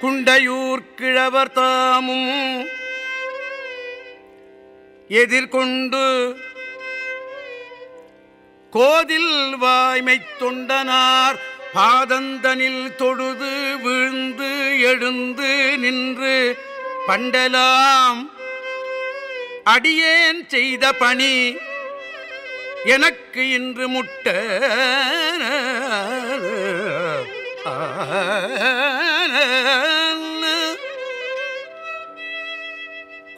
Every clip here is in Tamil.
குண்டையூர் கிழவர் தாமும் எதிர்கொண்டு கோதில் வாய்மைத் தொண்டனார் பாதந்தனில் தொழுது விழுந்து எழுந்து நின்று பண்டலாம் அடியேன் செய்த பணி எனக்கு இன்று முட்ட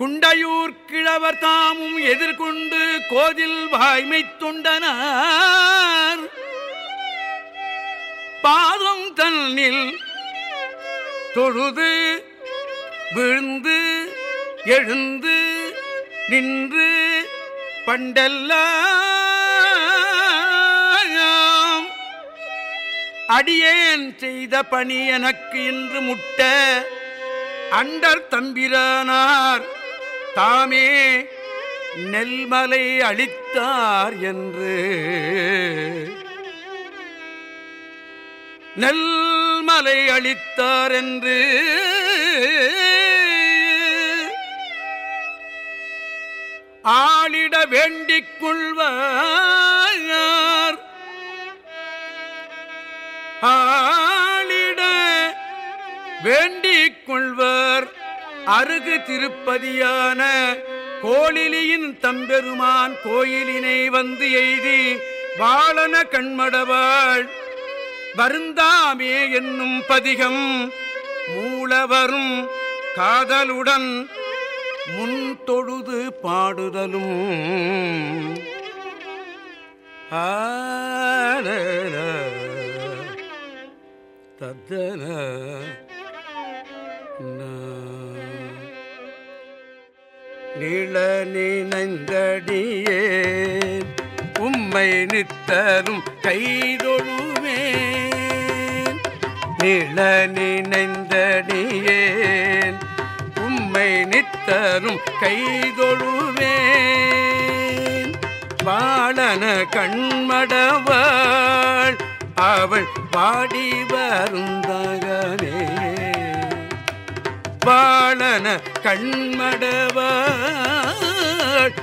குண்டையூர் கிழவர் தாமும் எதிர்கொண்டு கோதில் வாய்மை தொண்டனார். பாதம் தன்னில் தொழுது விழுந்து எழுந்து நின்று பண்டெல்லாம் அடியேன் செய்த பணி எனக்கு இன்று முட்ட. அண்டர் தம்பிரானார் தாமே நெல்மலை அளித்தார் என்று. நெல்மலை அளித்தார் என்று. ஆளிட வேண்டிக் கொள்வார் அருகு திருப்பதியான கோளிலியின் தம்பெருமான் கோயிலினை வந்து எய்தி வாழன கண்மடவாள் வருந்தாமே என்னும் பதிகம் மூலவரும் காதலுடன் முன் தொழுது பாடுதலும். தத்தன நில நினைந்தடியே உம்மை நித்தரும் கைதொழுவே நில நினைந்தடியேன் உம்மை நித்தரும் கைதொழுவேன் வாழன கண்மடவாள் அவள் பாடி வருந்தகனே கண்ணன கண்மடவாள்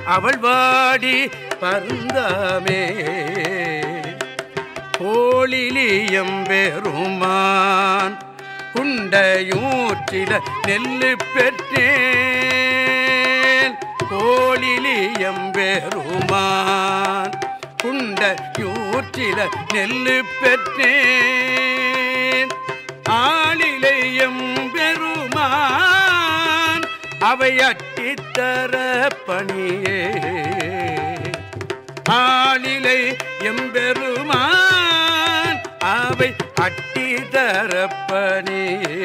அவள் வாடி பறந்தாமே கோளிலியம் பெருமான் குண்டையூற்றில நெல்லு பெற்றேன். கோளிலியம் பெருமான் குண்டையூற்றில நெல்லு பெற்றேன். அவை அட்டித்தர பணியே. ஆளிலை எம்பெருமான் அவை அட்டி தரப்பணியே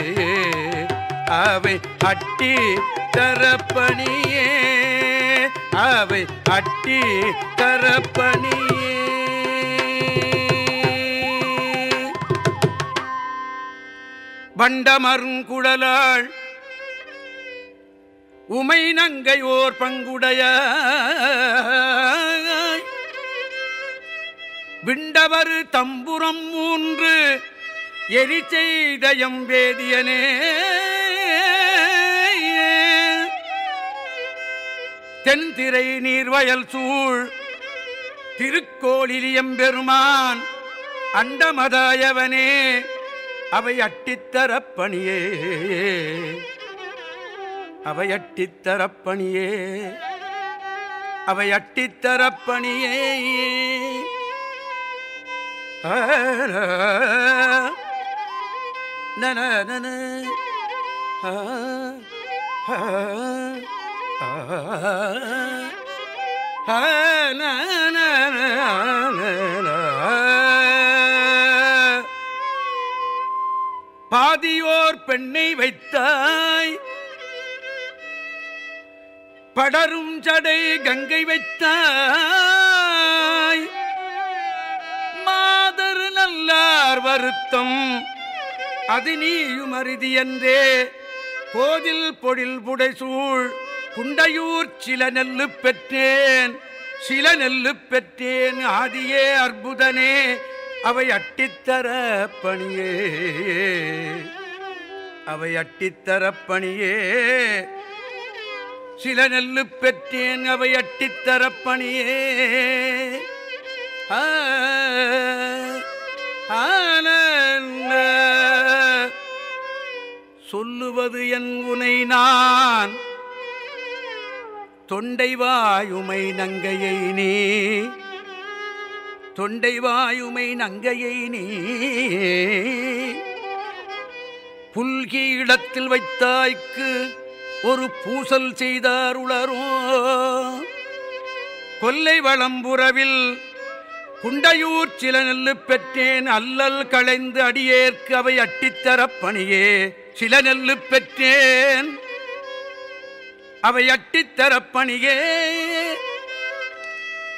அவை அட்டி தரப்பணியே அவை அட்டி தரப்பணியே வண்டமருங்குழலாள் உமை நங்கை ஓர் பங்குடைய விண்டவர் தம்புரம் மூன்று எரி செய்தயம் வேதியனே. தென்திரை நீர்வயல் சூழ் திருக்கோளிலியம் பெருமான் அண்டமதாயவனே அவை அட்டித்தரப்பணியே அவை அட்டித்தரப்பணியே அவை அட்டித்தரப்பணியே நன நன ந, ந, பாதியோர் பெண்ணை வைத்தாய். படரும் ஜடை கங்கை வைத்தாய். மாதர் நல்லார் வருத்தம். அது நீயும் அருதி என்றே கோதில் பொழில் புடைசூழ் குண்டையூர் சில நெல்லு பெற்றேன். சில நெல்லு பெற்றேன் ஆதியே அற்புதனே. அவை அட்டித்தர பணியே. அவை அட்டித்தர பணியே. சில நெல்லு பெற்றேன் அவை அட்டித்தரப்பணியே ஆ, சொல்லுவது என் உனை நான். தொண்டை வாயுமை நங்கையை நீ. தொண்டை வாயுமை நங்கையை நீ. புல்கி இடத்தில் வைத்தாய்க்கு ஒரு பூசல் செய்தாருளரோ கொல்லை வளம்புறவில் குண்டையூர் சில நெல்லு பெற்றேன். அல்லல் களைந்து அடியேற்கு அவை அட்டித்தரப் பணியே. சில நெல்லு பெற்றேன். அவை அட்டித்தரப்பணியே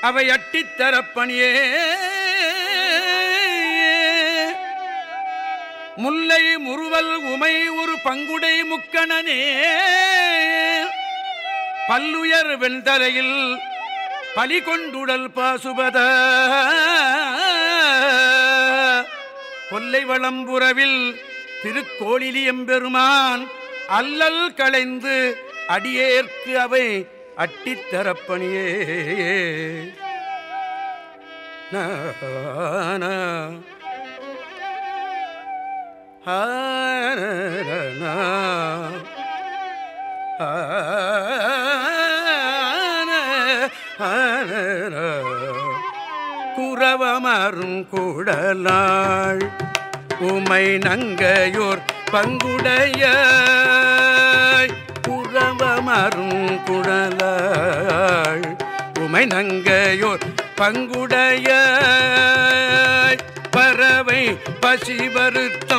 அவை அட்டித்தரப் முல்லை முறுவல் உமை ஒரு பங்குடை முக்கணனே. பல்லுயர் வெண்தலையில் பலி கொண்டுடல் பாசுபத. கொல்லை வளம்புறவில் திருக்கோளிலி அல்லல் களைந்து அடியேற்கு அவை அட்டித்தரப்பணியே நான குறவமரும் ஆன, குடலாள் உமை நங்கையோர் பங்குடைய குறவமரும் குடலாள் உமை நங்கையோர் பங்குடைய பறவை பசி வருத்த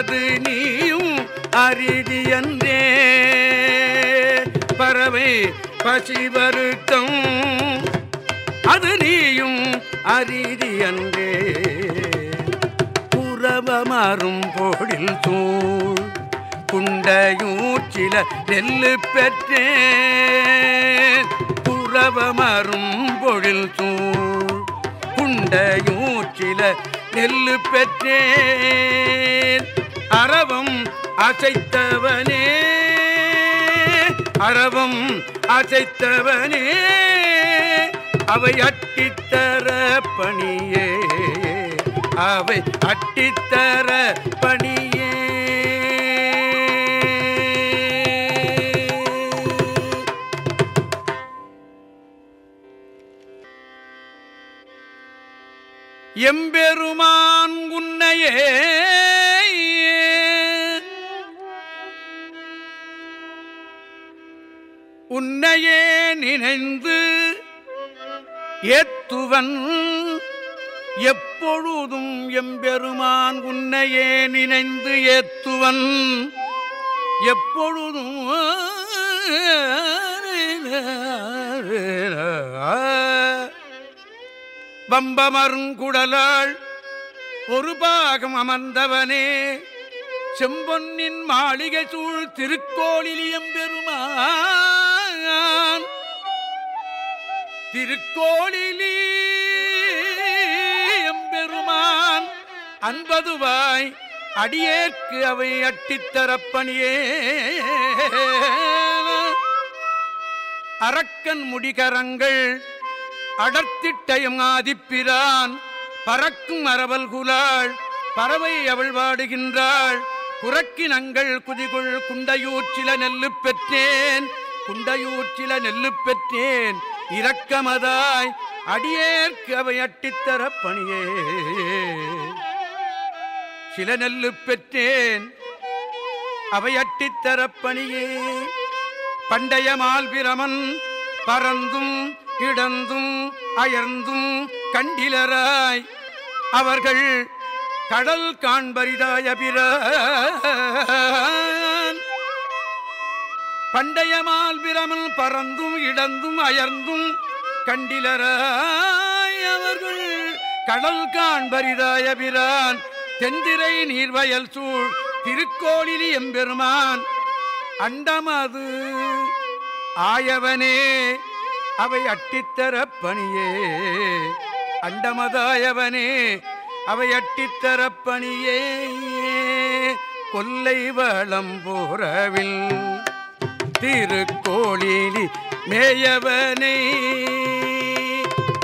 அது நீயும் அரிதியன்றே பறவை பசி வருத்தம் அது நீயும் அரிதியன்றே புறவமரும் போடில் தூள் குண்டையூச்சில நெல்லு பெற்றேன். புறவமரும் பொழில் தூள் குண்டையூச்சில நெல்லு பெற்றேன். அறவம் அசைத்தவனே. அறவம் அசைத்தவனே. அவை அட்டித்தர பணியே. அவை அட்டித்தர பணியே. எம்பெருமான் உன்னையே உன்னையே நினைந்து ஏத்துவன். எப்பொழுதும் எம்பெருமான் உன்னையே நினைந்து ஏத்துவன். எப்பொழுதும் வம்பமருங்குடலாள் ஒரு பாகம் அமர்ந்தவனே. செம்பொன்னின் மாளிகை சூழ் திருக்கோளிலியம் பெருமா திருக்கோளிலே எம்பெருமான் அன்பதுவாய் அடியேற்கு அவை அட்டித்தரப்பணியே அரக்கன் முடிகரங்கள் அடர்த்திட்டயம் ஆதிப்பிரான் பறக்கும் அரவல் குலாள் பறவை அவள் வாடுகின்றாள். புறக்கினங்கள் குதிகுள் குண்டையூர் சில நெல்லு பெற்றேன். குண்டையூர் சில நெல்லு பெற்றேன். இரக்கமதாய் அடியேற்கு அவை அட்டித்தர பணியே சில நெல்லு பெற்றேன். அவை அட்டித்தர பணியே பண்டைய மால்பிரமன் பறந்தும் இடந்தும் அயர்ந்தும் கண்டிலராய் அவர்கள் கடல் காண்பரிதாய பிற பண்டைய மால்பிரமன் பறந்தும் இடந்தும் அயர்ந்தும் கண்டிலராயவர்கள் கடல் காண்பரிதாய பிரான் தென்திரை நீர்வயல் சூழ் திருக்கோளிலி எம்பெருமான். அண்டமது ஆயவனே அவை அட்டித்தர பணியே. அண்டமதாயவனே அவை அட்டித்தர பணியே. கொல்லை வளம் வளம்புறவில் திருக்கோளிலி மேயவனை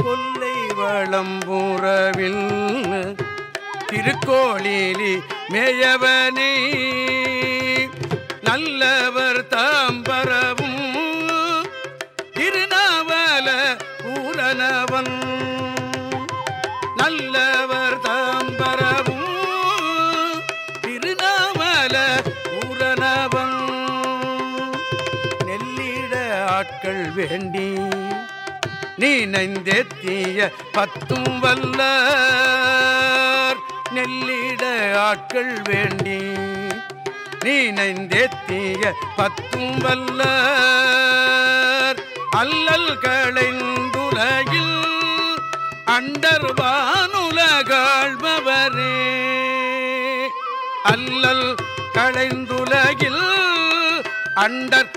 கொல்லை வளம்புறவில் திருக்கோளிலி மேயவனை நல்லவன் நீ நைந்தேத்திய பத்தும் வல்ல நெல்லிட ஆட்கள் வேண்டி நீ நைந்தேத்திய பத்தும் வல்ல அல்லல் களைந்துலகில் அண்டர்வானுலகாழ்பவரே அல்லல் களைந்துலகில் அண்டர்